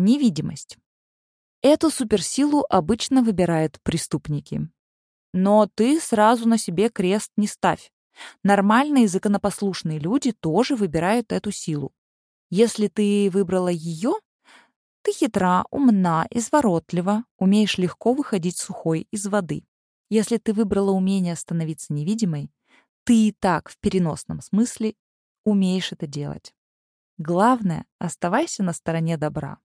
Невидимость. Эту суперсилу обычно выбирают преступники. Но ты сразу на себе крест не ставь. Нормальные законопослушные люди тоже выбирают эту силу. Если ты выбрала ее, ты хитра, умна, изворотлива, умеешь легко выходить сухой из воды. Если ты выбрала умение становиться невидимой, ты и так в переносном смысле умеешь это делать. Главное, оставайся на стороне добра.